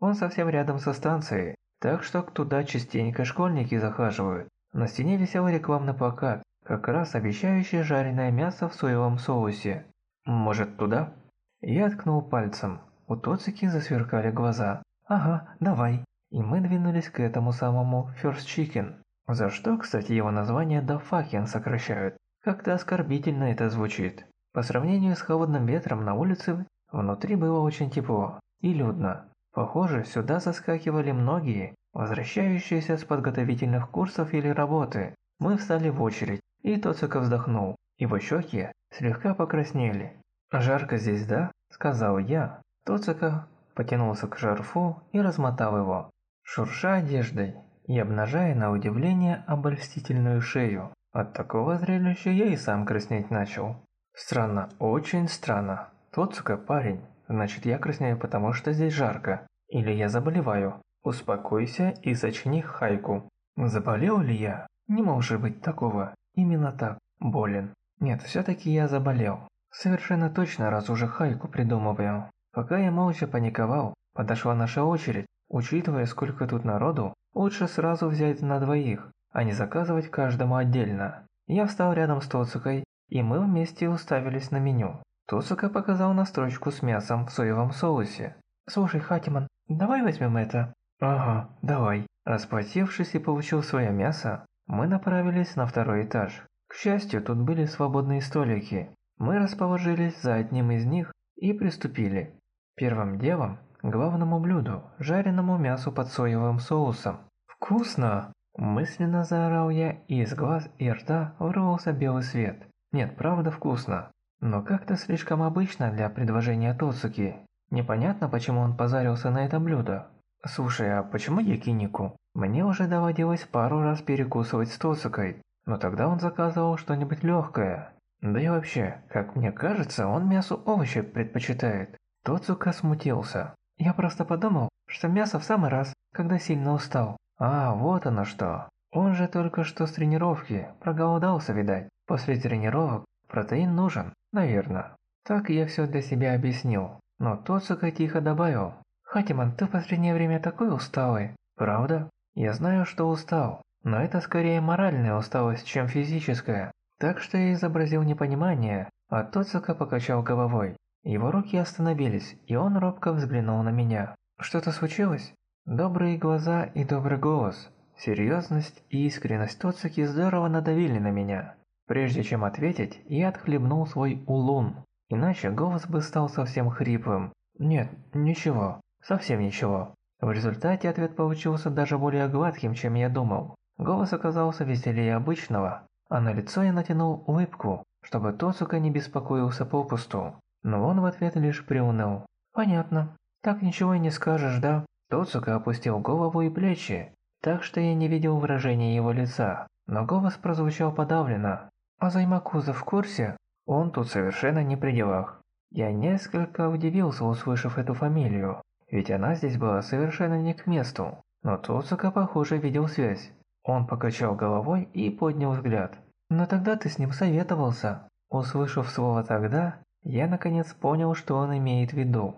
Он совсем рядом со станцией, так что туда частенько школьники захаживают. На стене висел рекламный плакат, как раз обещающий жареное мясо в соевом соусе. Может, туда? Я ткнул пальцем. У Тоцики засверкали глаза. Ага, давай. И мы двинулись к этому самому First Chicken. За что, кстати, его название до fucking сокращают. Как-то оскорбительно это звучит. По сравнению с холодным ветром на улице, внутри было очень тепло и людно. Похоже, сюда заскакивали многие, возвращающиеся с подготовительных курсов или работы. Мы встали в очередь, и Тоцика вздохнул. Его щеки слегка покраснели. «Жарко здесь, да?» – сказал я. Тоцика потянулся к шарфу и размотал его, шурша одеждой и обнажая на удивление обольстительную шею. От такого зрелища я и сам краснеть начал. Странно, очень странно. Тоцука парень, Значит, я краснею, потому что здесь жарко. Или я заболеваю. Успокойся и сочини хайку. Заболел ли я? Не может быть такого. Именно так. Болен. Нет, все-таки я заболел. Совершенно точно, раз уже хайку придумываю. Пока я молча паниковал, подошла наша очередь. Учитывая, сколько тут народу, лучше сразу взять на двоих, а не заказывать каждому отдельно. Я встал рядом с Тоцукой, и мы вместе уставились на меню. Тосука показал на строчку с мясом в соевом соусе. «Слушай, Хатиман, давай возьмем это?» «Ага, давай». Расплатившись и получил свое мясо, мы направились на второй этаж. К счастью, тут были свободные столики. Мы расположились за одним из них и приступили. Первым делом главному блюду, жареному мясу под соевым соусом. «Вкусно!» Мысленно заорал я, и из глаз и рта вырвался белый свет. Нет, правда вкусно. Но как-то слишком обычно для предложения Тоцуки. Непонятно, почему он позарился на это блюдо. Слушай, а почему Якинику? Мне уже доводилось пару раз перекусывать с Тоцукой, но тогда он заказывал что-нибудь легкое. Да и вообще, как мне кажется, он мясо овощи предпочитает. Тоцука смутился. Я просто подумал, что мясо в самый раз, когда сильно устал. А, вот оно что. Он же только что с тренировки, проголодался, видать. После тренировок протеин нужен, Наверное. Так я все для себя объяснил. Но Тоцука тихо добавил. «Хатиман, ты в последнее время такой усталый». «Правда?» «Я знаю, что устал, но это скорее моральная усталость, чем физическая». Так что я изобразил непонимание, а Тоцука покачал головой. Его руки остановились, и он робко взглянул на меня. «Что-то случилось?» Добрые глаза и добрый голос, серьезность и искренность Тоцуки здорово надавили на меня. Прежде чем ответить, я отхлебнул свой улун, иначе голос бы стал совсем хриплым. Нет, ничего, совсем ничего. В результате ответ получился даже более гладким, чем я думал. Голос оказался веселее обычного, а на лицо я натянул улыбку, чтобы Тоцука не беспокоился попусту. Но он в ответ лишь приуныл. «Понятно. Так ничего и не скажешь, да?» Тоцука опустил голову и плечи, так что я не видел выражения его лица, но голос прозвучал подавленно. А Займакуза в курсе? Он тут совершенно не при делах. Я несколько удивился, услышав эту фамилию, ведь она здесь была совершенно не к месту. Но Тоцука, похоже, видел связь. Он покачал головой и поднял взгляд. «Но тогда ты с ним советовался». Услышав слово «тогда», я наконец понял, что он имеет в виду.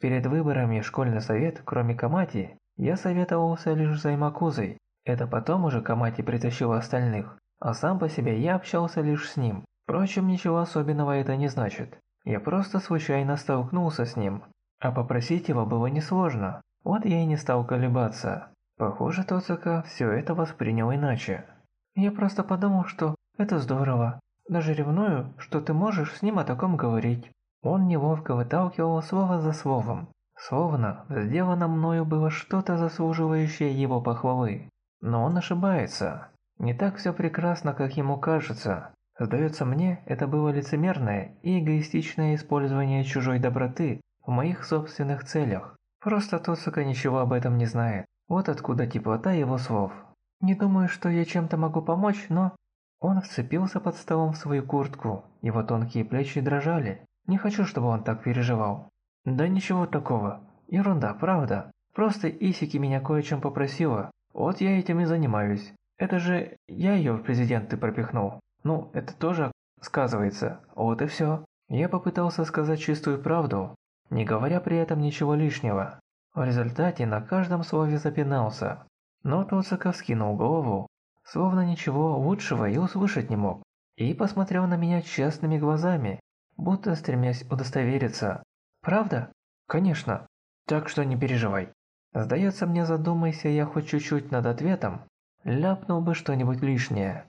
Перед выборами в школьный совет, кроме Камати, я советовался лишь с Займакузой. Это потом уже Камати притащил остальных а сам по себе я общался лишь с ним. Впрочем, ничего особенного это не значит. Я просто случайно столкнулся с ним, а попросить его было несложно. Вот я и не стал колебаться. Похоже, Тоцука все это воспринял иначе. Я просто подумал, что это здорово. Даже ревную, что ты можешь с ним о таком говорить. Он неловко выталкивал слово за словом. Словно сделано мною было что-то заслуживающее его похвалы. Но он ошибается. Не так все прекрасно, как ему кажется. Сдается мне, это было лицемерное и эгоистичное использование чужой доброты в моих собственных целях. Просто Тосука ничего об этом не знает. Вот откуда теплота его слов. Не думаю, что я чем-то могу помочь, но... Он вцепился под столом в свою куртку, его тонкие плечи дрожали. Не хочу, чтобы он так переживал. Да ничего такого. Ерунда, правда. Просто Исики меня кое-чем попросила. Вот я этим и занимаюсь. Это же я ее в президенты пропихнул. Ну, это тоже сказывается. Вот и все. Я попытался сказать чистую правду, не говоря при этом ничего лишнего. В результате на каждом слове запинался. Но Тоциков скинул голову, словно ничего лучшего и услышать не мог, и посмотрел на меня честными глазами, будто стремясь удостовериться. «Правда?» «Конечно. Так что не переживай. Сдается мне, задумайся я хоть чуть-чуть над ответом, ляпнул бы что-нибудь лишнее.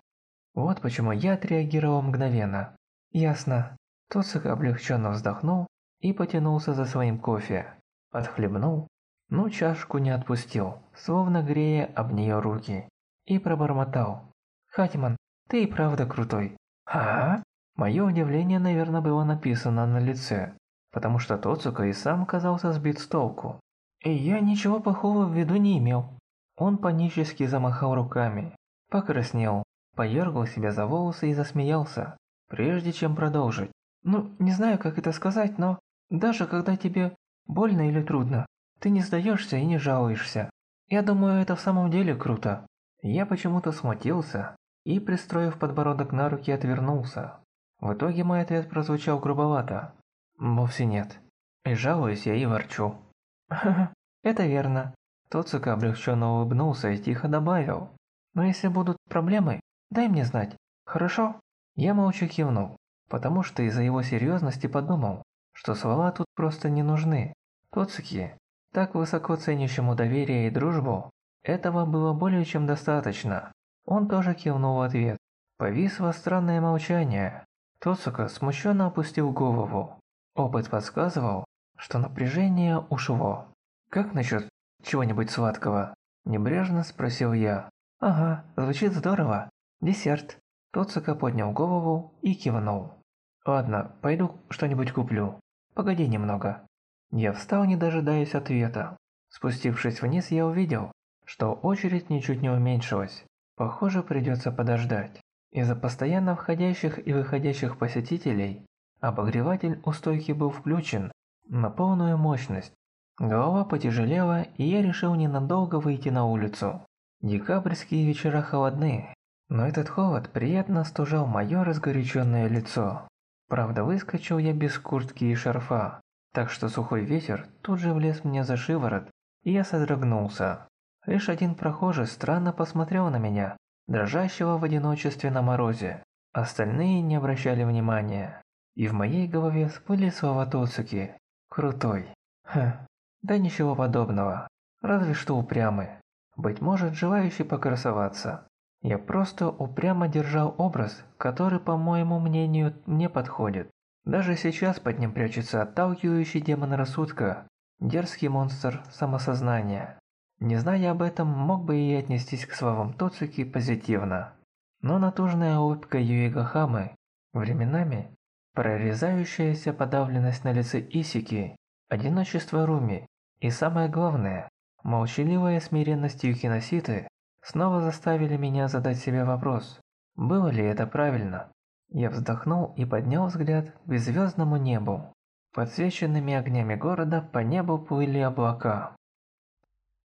Вот почему я отреагировал мгновенно. Ясно. Тоцик облегченно вздохнул и потянулся за своим кофе. Отхлебнул, но чашку не отпустил, словно грея об нее руки, и пробормотал. «Хатиман, ты и правда крутой». «А?» Мое удивление, наверное, было написано на лице, потому что Тоцука и сам казался сбит с толку. И я ничего плохого в виду не имел. Он панически замахал руками, покраснел, поергал себя за волосы и засмеялся, прежде чем продолжить. Ну, не знаю, как это сказать, но даже когда тебе больно или трудно, ты не сдаешься и не жалуешься. Я думаю, это в самом деле круто. Я почему-то смутился и, пристроив подбородок на руки, отвернулся. В итоге мой ответ прозвучал грубовато. Вовсе нет. И жалуюсь я и ворчу. это верно. Тоцука облегченно улыбнулся и тихо добавил. Но если будут проблемы, дай мне знать, хорошо? Я молча кивнул, потому что из-за его серьезности подумал, что слова тут просто не нужны. Тоцуки, так высоко ценящему доверие и дружбу, этого было более чем достаточно. Он тоже кивнул в ответ. Повисло странное молчание. Тоцука смущенно опустил голову. Опыт подсказывал, что напряжение ушло. «Как насчет чего-нибудь сладкого?» Небрежно спросил я. «Ага, звучит здорово. Десерт». Тоцука поднял голову и кивнул. «Ладно, пойду что-нибудь куплю. Погоди немного». Я встал, не дожидаясь ответа. Спустившись вниз, я увидел, что очередь ничуть не уменьшилась. Похоже, придется подождать. Из-за постоянно входящих и выходящих посетителей обогреватель у стойки был включен на полную мощность. Голова потяжелела, и я решил ненадолго выйти на улицу. Декабрьские вечера холодны, но этот холод приятно остужал мое разгоряченное лицо. Правда, выскочил я без куртки и шарфа, так что сухой ветер тут же влез мне за шиворот, и я содрогнулся. Лишь один прохожий странно посмотрел на меня, дрожащего в одиночестве на морозе. Остальные не обращали внимания. И в моей голове всплыли слова Тоцуки. Крутой. Хм, да ничего подобного. Разве что упрямый. Быть может, желающий покрасоваться. Я просто упрямо держал образ, который, по моему мнению, не подходит. Даже сейчас под ним прячется отталкивающий демон рассудка, дерзкий монстр самосознания. Не зная об этом, мог бы и отнестись к словам Тоцуки позитивно. Но натужная улыбка Юига Хамы, временами прорезающаяся подавленность на лице Исики, одиночество Руми и самое главное, молчаливая смиренность Юкиноситы снова заставили меня задать себе вопрос, было ли это правильно. Я вздохнул и поднял взгляд к беззвездному небу. Подсвеченными огнями города по небу плыли облака.